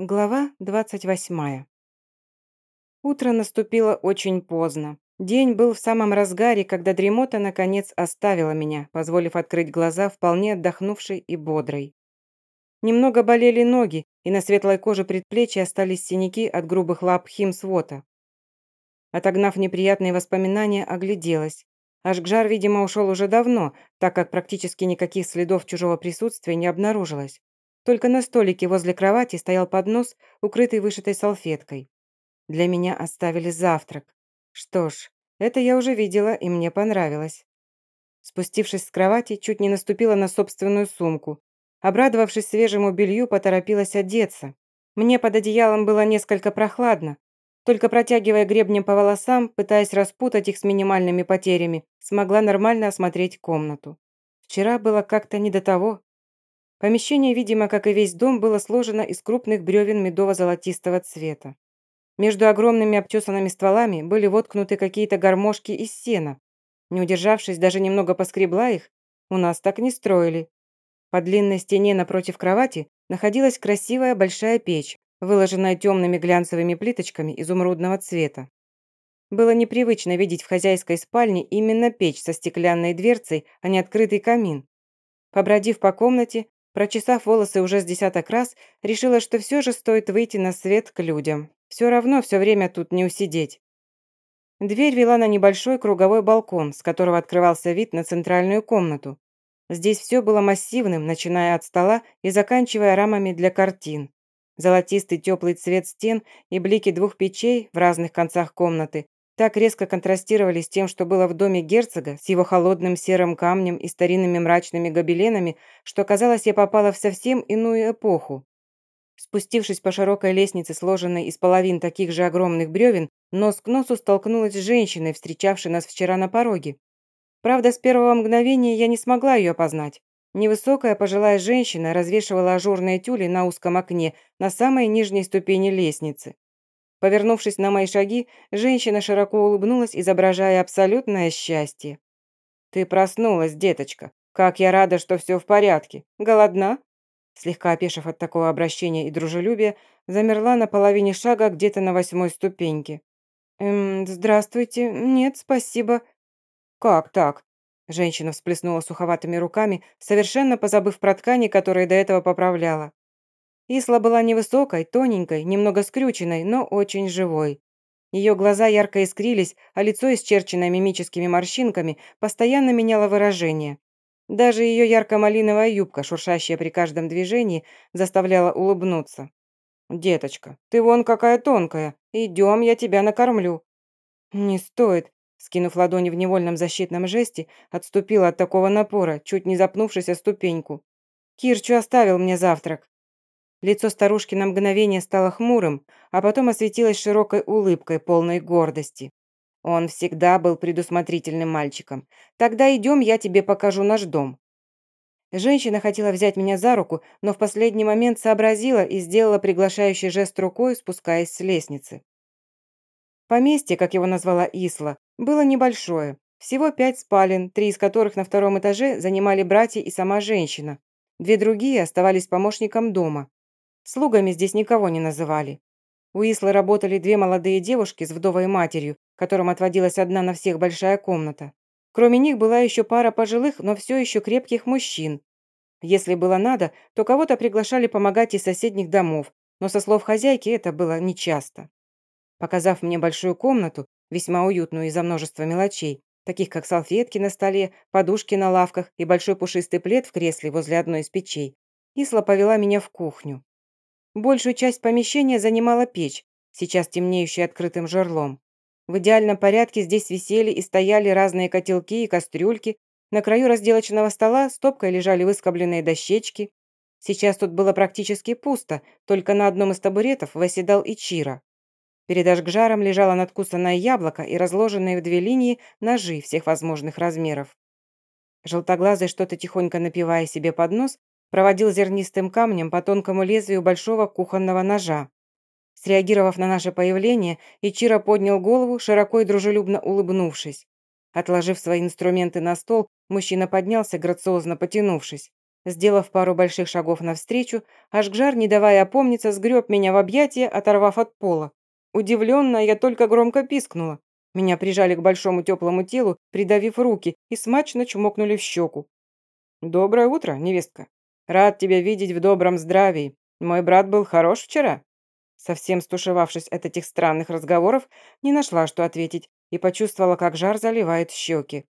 Глава 28. Утро наступило очень поздно. День был в самом разгаре, когда дремота наконец оставила меня, позволив открыть глаза вполне отдохнувшей и бодрой. Немного болели ноги, и на светлой коже предплечья остались синяки от грубых лап химсвота. Отогнав неприятные воспоминания, огляделась. Ашгжар, видимо, ушел уже давно, так как практически никаких следов чужого присутствия не обнаружилось. Только на столике возле кровати стоял поднос, укрытый вышитой салфеткой. Для меня оставили завтрак. Что ж, это я уже видела, и мне понравилось. Спустившись с кровати, чуть не наступила на собственную сумку. Обрадовавшись свежему белью, поторопилась одеться. Мне под одеялом было несколько прохладно. Только протягивая гребнем по волосам, пытаясь распутать их с минимальными потерями, смогла нормально осмотреть комнату. Вчера было как-то не до того. Помещение, видимо, как и весь дом, было сложено из крупных бревен медово-золотистого цвета. Между огромными обтесанными стволами были воткнуты какие-то гармошки из сена. Не удержавшись, даже немного поскребла их. У нас так не строили. По длинной стене напротив кровати находилась красивая большая печь, выложенная темными глянцевыми плиточками изумрудного цвета. Было непривычно видеть в хозяйской спальне именно печь со стеклянной дверцей, а не открытый камин. Побродив по комнате, Прочесав волосы уже с десяток раз, решила, что все же стоит выйти на свет к людям. Все равно все время тут не усидеть. Дверь вела на небольшой круговой балкон, с которого открывался вид на центральную комнату. Здесь все было массивным, начиная от стола и заканчивая рамами для картин. Золотистый теплый цвет стен и блики двух печей в разных концах комнаты так резко контрастировали с тем, что было в доме герцога, с его холодным серым камнем и старинными мрачными гобеленами, что, казалось, я попала в совсем иную эпоху. Спустившись по широкой лестнице, сложенной из половин таких же огромных бревен, нос к носу столкнулась с женщиной, встречавшей нас вчера на пороге. Правда, с первого мгновения я не смогла ее опознать. Невысокая пожилая женщина развешивала ажурные тюли на узком окне на самой нижней ступени лестницы. Повернувшись на мои шаги, женщина широко улыбнулась, изображая абсолютное счастье. «Ты проснулась, деточка. Как я рада, что все в порядке. Голодна?» Слегка опешив от такого обращения и дружелюбия, замерла на половине шага где-то на восьмой ступеньке. «Эм, здравствуйте. Нет, спасибо». «Как так?» Женщина всплеснула суховатыми руками, совершенно позабыв про ткани, которые до этого поправляла. Исла была невысокой, тоненькой, немного скрюченной, но очень живой. Ее глаза ярко искрились, а лицо, исчерченное мимическими морщинками, постоянно меняло выражение. Даже ее ярко-малиновая юбка, шуршащая при каждом движении, заставляла улыбнуться. «Деточка, ты вон какая тонкая. Идем, я тебя накормлю». «Не стоит», скинув ладони в невольном защитном жесте, отступила от такого напора, чуть не запнувшись о ступеньку. «Кирчу оставил мне завтрак». Лицо старушки на мгновение стало хмурым, а потом осветилось широкой улыбкой, полной гордости. Он всегда был предусмотрительным мальчиком. «Тогда идем, я тебе покажу наш дом». Женщина хотела взять меня за руку, но в последний момент сообразила и сделала приглашающий жест рукой, спускаясь с лестницы. Поместье, как его назвала Исла, было небольшое. Всего пять спален, три из которых на втором этаже занимали братья и сама женщина. Две другие оставались помощником дома. Слугами здесь никого не называли. У Ислы работали две молодые девушки с вдовой матерью, которым отводилась одна на всех большая комната. Кроме них была еще пара пожилых, но все еще крепких мужчин. Если было надо, то кого-то приглашали помогать из соседних домов, но со слов хозяйки это было нечасто. Показав мне большую комнату, весьма уютную из-за множества мелочей, таких как салфетки на столе, подушки на лавках и большой пушистый плед в кресле возле одной из печей, Исла повела меня в кухню. Большую часть помещения занимала печь, сейчас темнеющая открытым жерлом. В идеальном порядке здесь висели и стояли разные котелки и кастрюльки. На краю разделочного стола стопкой лежали выскобленные дощечки. Сейчас тут было практически пусто, только на одном из табуретов восседал Ичира. Перед ажгжаром лежало надкусанное яблоко и разложенные в две линии ножи всех возможных размеров. Желтоглазый, что-то тихонько напивая себе под нос, проводил зернистым камнем по тонкому лезвию большого кухонного ножа. Среагировав на наше появление, Ичиро поднял голову, широко и дружелюбно улыбнувшись. Отложив свои инструменты на стол, мужчина поднялся, грациозно потянувшись. Сделав пару больших шагов навстречу, Ашгжар, не давая опомниться, сгреб меня в объятия, оторвав от пола. Удивленная, я только громко пискнула. Меня прижали к большому теплому телу, придавив руки, и смачно чмокнули в щеку. «Доброе утро, невестка. Рад тебя видеть в добром здравии. Мой брат был хорош вчера?» Совсем стушевавшись от этих странных разговоров, не нашла, что ответить, и почувствовала, как жар заливает щеки.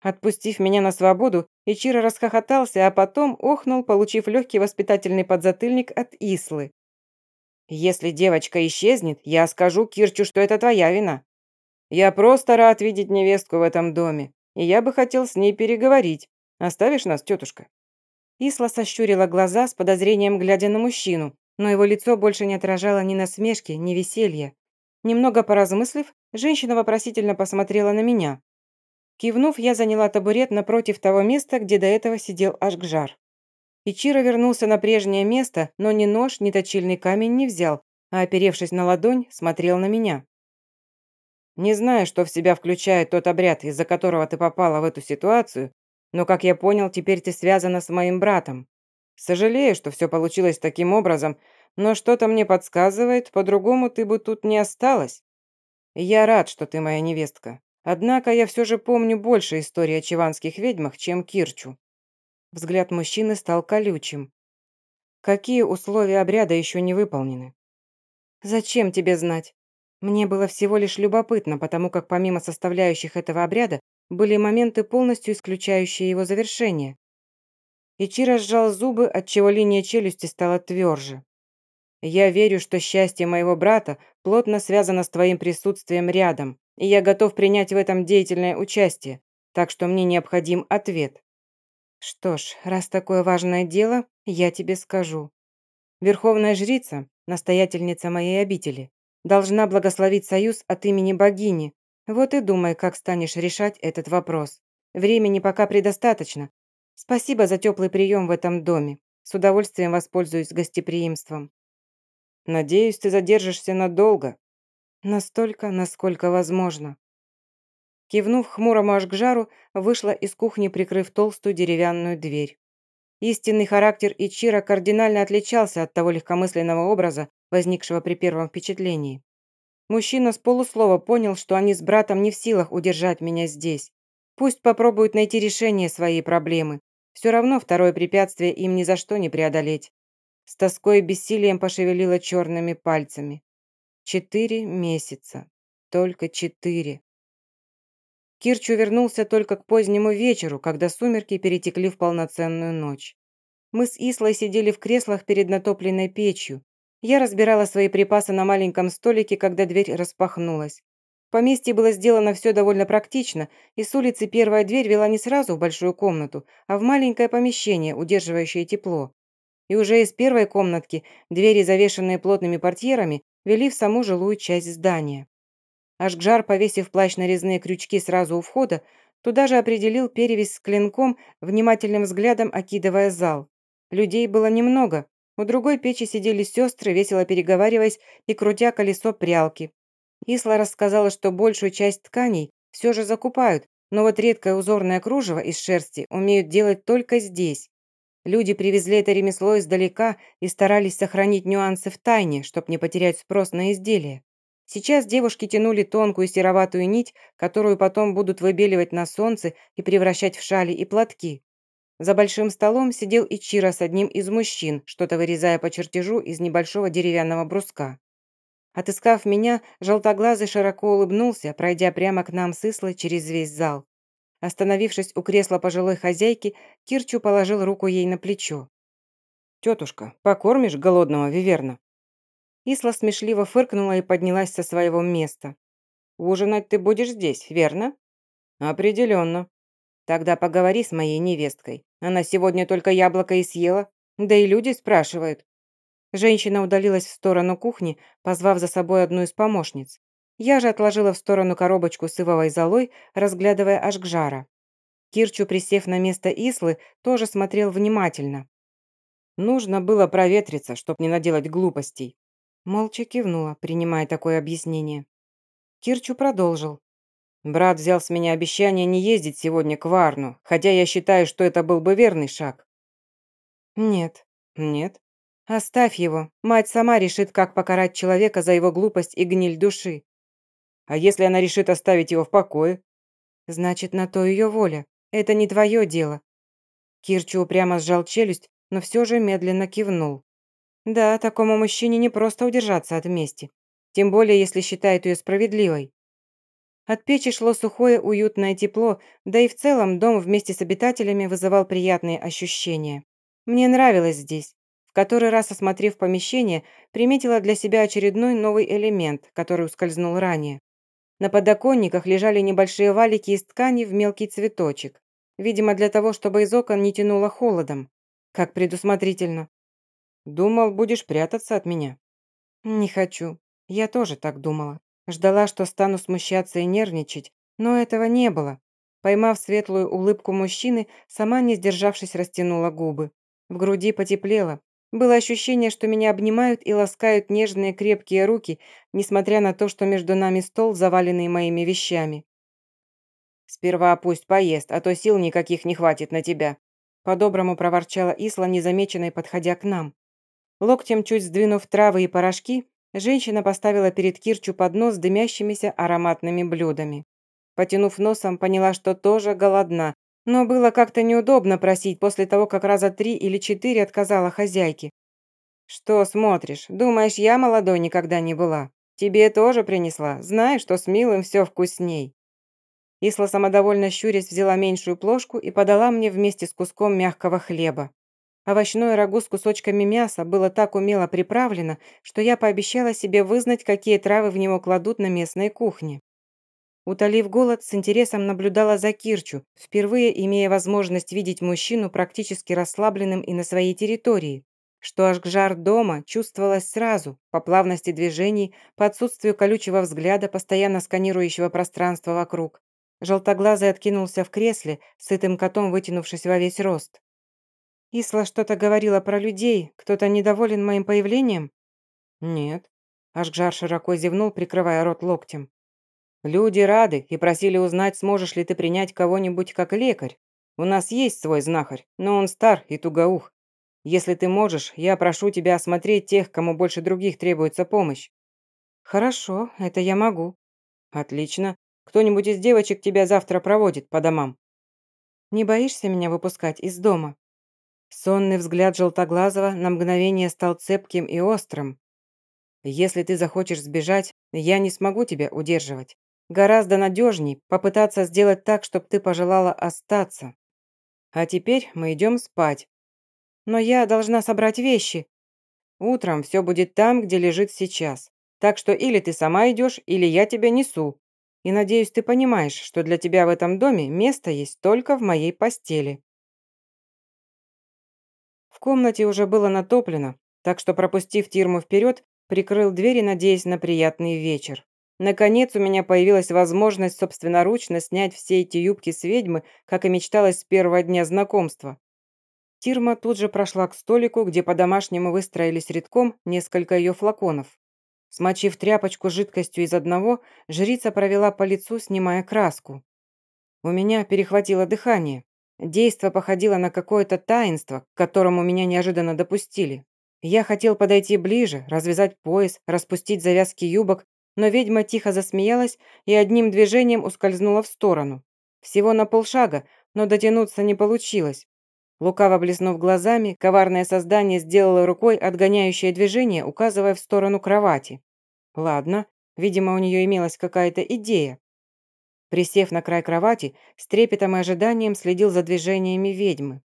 Отпустив меня на свободу, Ичиро расхохотался, а потом охнул, получив легкий воспитательный подзатыльник от Ислы. «Если девочка исчезнет, я скажу Кирчу, что это твоя вина. Я просто рад видеть невестку в этом доме, и я бы хотел с ней переговорить. Оставишь нас, тетушка?» Исла сощурила глаза с подозрением, глядя на мужчину, но его лицо больше не отражало ни насмешки, ни веселья. Немного поразмыслив, женщина вопросительно посмотрела на меня. Кивнув, я заняла табурет напротив того места, где до этого сидел Ашгжар. Ичиро вернулся на прежнее место, но ни нож, ни точильный камень не взял, а, оперевшись на ладонь, смотрел на меня. «Не знаю, что в себя включает тот обряд, из-за которого ты попала в эту ситуацию, но, как я понял, теперь ты связана с моим братом. Сожалею, что все получилось таким образом, но что-то мне подсказывает, по-другому ты бы тут не осталась. Я рад, что ты моя невестка. Однако я все же помню больше истории о чиванских ведьмах, чем Кирчу. Взгляд мужчины стал колючим. Какие условия обряда еще не выполнены? Зачем тебе знать? Мне было всего лишь любопытно, потому как помимо составляющих этого обряда были моменты, полностью исключающие его завершение. Ичиро сжал зубы, отчего линия челюсти стала тверже. «Я верю, что счастье моего брата плотно связано с твоим присутствием рядом, и я готов принять в этом деятельное участие, так что мне необходим ответ». Что ж, раз такое важное дело, я тебе скажу. Верховная жрица, настоятельница моей обители, должна благословить союз от имени богини. Вот и думай, как станешь решать этот вопрос. Времени пока предостаточно. Спасибо за теплый прием в этом доме. С удовольствием воспользуюсь гостеприимством. Надеюсь, ты задержишься надолго. Настолько, насколько возможно. Кивнув хмурому аж к жару, вышла из кухни, прикрыв толстую деревянную дверь. Истинный характер Ичира кардинально отличался от того легкомысленного образа, возникшего при первом впечатлении. Мужчина с полуслова понял, что они с братом не в силах удержать меня здесь. Пусть попробуют найти решение своей проблемы. Все равно второе препятствие им ни за что не преодолеть. С тоской и бессилием пошевелила черными пальцами. Четыре месяца. Только четыре. Кирчу вернулся только к позднему вечеру, когда сумерки перетекли в полноценную ночь. Мы с Ислой сидели в креслах перед натопленной печью. Я разбирала свои припасы на маленьком столике, когда дверь распахнулась. Поместье было сделано все довольно практично, и с улицы первая дверь вела не сразу в большую комнату, а в маленькое помещение, удерживающее тепло. И уже из первой комнатки двери, завешенные плотными портьерами, вели в саму жилую часть здания. Ашгжар, повесив плащ на резные крючки сразу у входа, туда же определил перевязь с клинком, внимательным взглядом окидывая зал. Людей было немного. У другой печи сидели сестры, весело переговариваясь и крутя колесо прялки. Исла рассказала, что большую часть тканей все же закупают, но вот редкое узорное кружево из шерсти умеют делать только здесь. Люди привезли это ремесло издалека и старались сохранить нюансы в тайне, чтобы не потерять спрос на изделие. Сейчас девушки тянули тонкую сероватую нить, которую потом будут выбеливать на солнце и превращать в шали и платки. За большим столом сидел Ичиро с одним из мужчин, что-то вырезая по чертежу из небольшого деревянного бруска. Отыскав меня, желтоглазый широко улыбнулся, пройдя прямо к нам с Ислой через весь зал. Остановившись у кресла пожилой хозяйки, Кирчу положил руку ей на плечо. «Тетушка, покормишь голодного виверна?» Исла смешливо фыркнула и поднялась со своего места. «Ужинать ты будешь здесь, верно?» «Определенно». «Тогда поговори с моей невесткой. Она сегодня только яблоко и съела. Да и люди спрашивают». Женщина удалилась в сторону кухни, позвав за собой одну из помощниц. Я же отложила в сторону коробочку с ивовой золой, разглядывая Ашгжара. Кирчу, присев на место Ислы, тоже смотрел внимательно. Нужно было проветриться, чтоб не наделать глупостей. Молча кивнула, принимая такое объяснение. Кирчу продолжил. «Брат взял с меня обещание не ездить сегодня к Варну, хотя я считаю, что это был бы верный шаг. Нет. Нет? Оставь его. Мать сама решит, как покарать человека за его глупость и гниль души. А если она решит оставить его в покое? Значит, на то ее воля. Это не твое дело. Кирчу упрямо сжал челюсть, но все же медленно кивнул. Да, такому мужчине не просто удержаться от мести. Тем более, если считает ее справедливой. От печи шло сухое, уютное тепло, да и в целом дом вместе с обитателями вызывал приятные ощущения. Мне нравилось здесь. В который раз осмотрев помещение, приметила для себя очередной новый элемент, который ускользнул ранее. На подоконниках лежали небольшие валики из ткани в мелкий цветочек. Видимо, для того, чтобы из окон не тянуло холодом. Как предусмотрительно. Думал, будешь прятаться от меня. Не хочу. Я тоже так думала. Ждала, что стану смущаться и нервничать, но этого не было. Поймав светлую улыбку мужчины, сама, не сдержавшись, растянула губы. В груди потеплело. Было ощущение, что меня обнимают и ласкают нежные крепкие руки, несмотря на то, что между нами стол, заваленный моими вещами. «Сперва пусть поест, а то сил никаких не хватит на тебя», по-доброму проворчала Исла, незамеченной, подходя к нам. Локтем чуть сдвинув травы и порошки, Женщина поставила перед Кирчу поднос с дымящимися ароматными блюдами. Потянув носом, поняла, что тоже голодна, но было как-то неудобно просить после того, как раза три или четыре отказала хозяйке. «Что смотришь? Думаешь, я молодой никогда не была? Тебе тоже принесла. Знаю, что с милым все вкусней». Исла самодовольно щурясь взяла меньшую плошку и подала мне вместе с куском мягкого хлеба. Овощное рагу с кусочками мяса было так умело приправлено, что я пообещала себе вызнать, какие травы в него кладут на местной кухне. Утолив голод, с интересом наблюдала за Кирчу, впервые имея возможность видеть мужчину практически расслабленным и на своей территории, что аж жар дома чувствовалось сразу, по плавности движений, по отсутствию колючего взгляда, постоянно сканирующего пространство вокруг. Желтоглазый откинулся в кресле, сытым котом вытянувшись во весь рост. Исла что-то говорила про людей. Кто-то недоволен моим появлением? Нет. Ашгжар широко зевнул, прикрывая рот локтем. Люди рады и просили узнать, сможешь ли ты принять кого-нибудь как лекарь. У нас есть свой знахарь, но он стар и тугоух. Если ты можешь, я прошу тебя осмотреть тех, кому больше других требуется помощь». «Хорошо, это я могу». «Отлично. Кто-нибудь из девочек тебя завтра проводит по домам». «Не боишься меня выпускать из дома?» Сонный взгляд Желтоглазого на мгновение стал цепким и острым. «Если ты захочешь сбежать, я не смогу тебя удерживать. Гораздо надежней попытаться сделать так, чтобы ты пожелала остаться. А теперь мы идем спать. Но я должна собрать вещи. Утром все будет там, где лежит сейчас. Так что или ты сама идешь, или я тебя несу. И надеюсь, ты понимаешь, что для тебя в этом доме место есть только в моей постели». В комнате уже было натоплено, так что, пропустив Тирму вперед, прикрыл двери, надеясь на приятный вечер. Наконец у меня появилась возможность собственноручно снять все эти юбки с ведьмы, как и мечталось с первого дня знакомства. Тирма тут же прошла к столику, где по-домашнему выстроились редком несколько ее флаконов. Смочив тряпочку жидкостью из одного, жрица провела по лицу, снимая краску. У меня перехватило дыхание. Действо походило на какое-то таинство, к которому меня неожиданно допустили. Я хотел подойти ближе, развязать пояс, распустить завязки юбок, но ведьма тихо засмеялась и одним движением ускользнула в сторону. Всего на полшага, но дотянуться не получилось. Лукаво блеснув глазами, коварное создание сделало рукой отгоняющее движение, указывая в сторону кровати. Ладно, видимо, у нее имелась какая-то идея. Присев на край кровати, с трепетом и ожиданием следил за движениями ведьмы.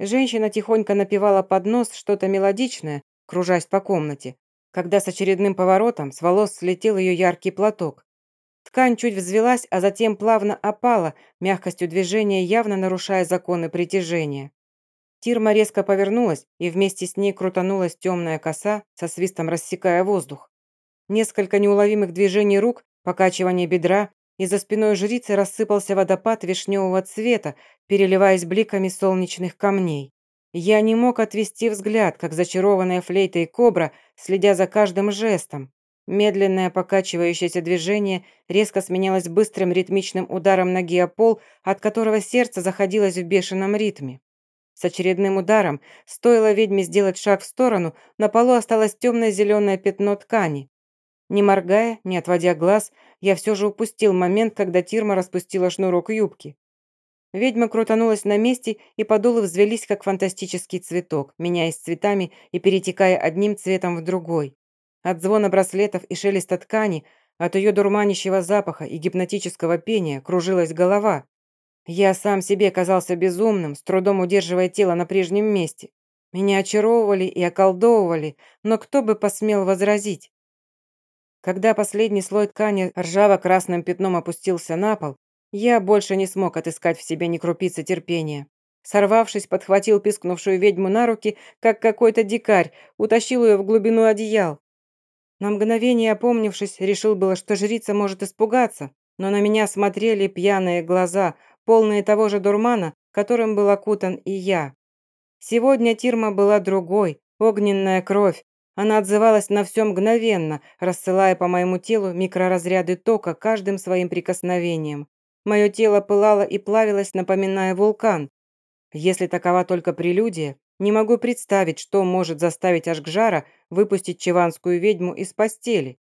Женщина тихонько напевала под нос что-то мелодичное, кружась по комнате, когда с очередным поворотом с волос слетел ее яркий платок. Ткань чуть взвелась, а затем плавно опала, мягкостью движения явно нарушая законы притяжения. Тирма резко повернулась, и вместе с ней крутанулась темная коса, со свистом рассекая воздух. Несколько неуловимых движений рук, покачивание бедра, и за спиной жрицы рассыпался водопад вишневого цвета, переливаясь бликами солнечных камней. Я не мог отвести взгляд, как зачарованная флейта и кобра, следя за каждым жестом. Медленное покачивающееся движение резко сменялось быстрым ритмичным ударом ноги о пол, от которого сердце заходилось в бешеном ритме. С очередным ударом, стоило ведьме сделать шаг в сторону, на полу осталось темное зеленое пятно ткани. Не моргая, не отводя глаз, я все же упустил момент, когда Тирма распустила шнурок юбки. Ведьма крутанулась на месте, и подолы взвелись, как фантастический цветок, меняясь цветами и перетекая одним цветом в другой. От звона браслетов и шелеста ткани, от ее дурманящего запаха и гипнотического пения кружилась голова. Я сам себе казался безумным, с трудом удерживая тело на прежнем месте. Меня очаровывали и околдовывали, но кто бы посмел возразить? Когда последний слой ткани ржаво-красным пятном опустился на пол, я больше не смог отыскать в себе ни крупицы терпения. Сорвавшись, подхватил пискнувшую ведьму на руки, как какой-то дикарь, утащил ее в глубину одеял. На мгновение опомнившись, решил было, что жрица может испугаться, но на меня смотрели пьяные глаза, полные того же дурмана, которым был окутан и я. Сегодня Тирма была другой, огненная кровь. Она отзывалась на все мгновенно, рассылая по моему телу микроразряды тока каждым своим прикосновением. Мое тело пылало и плавилось, напоминая вулкан. Если такова только прелюдия, не могу представить, что может заставить Ашгжара выпустить чеванскую ведьму из постели.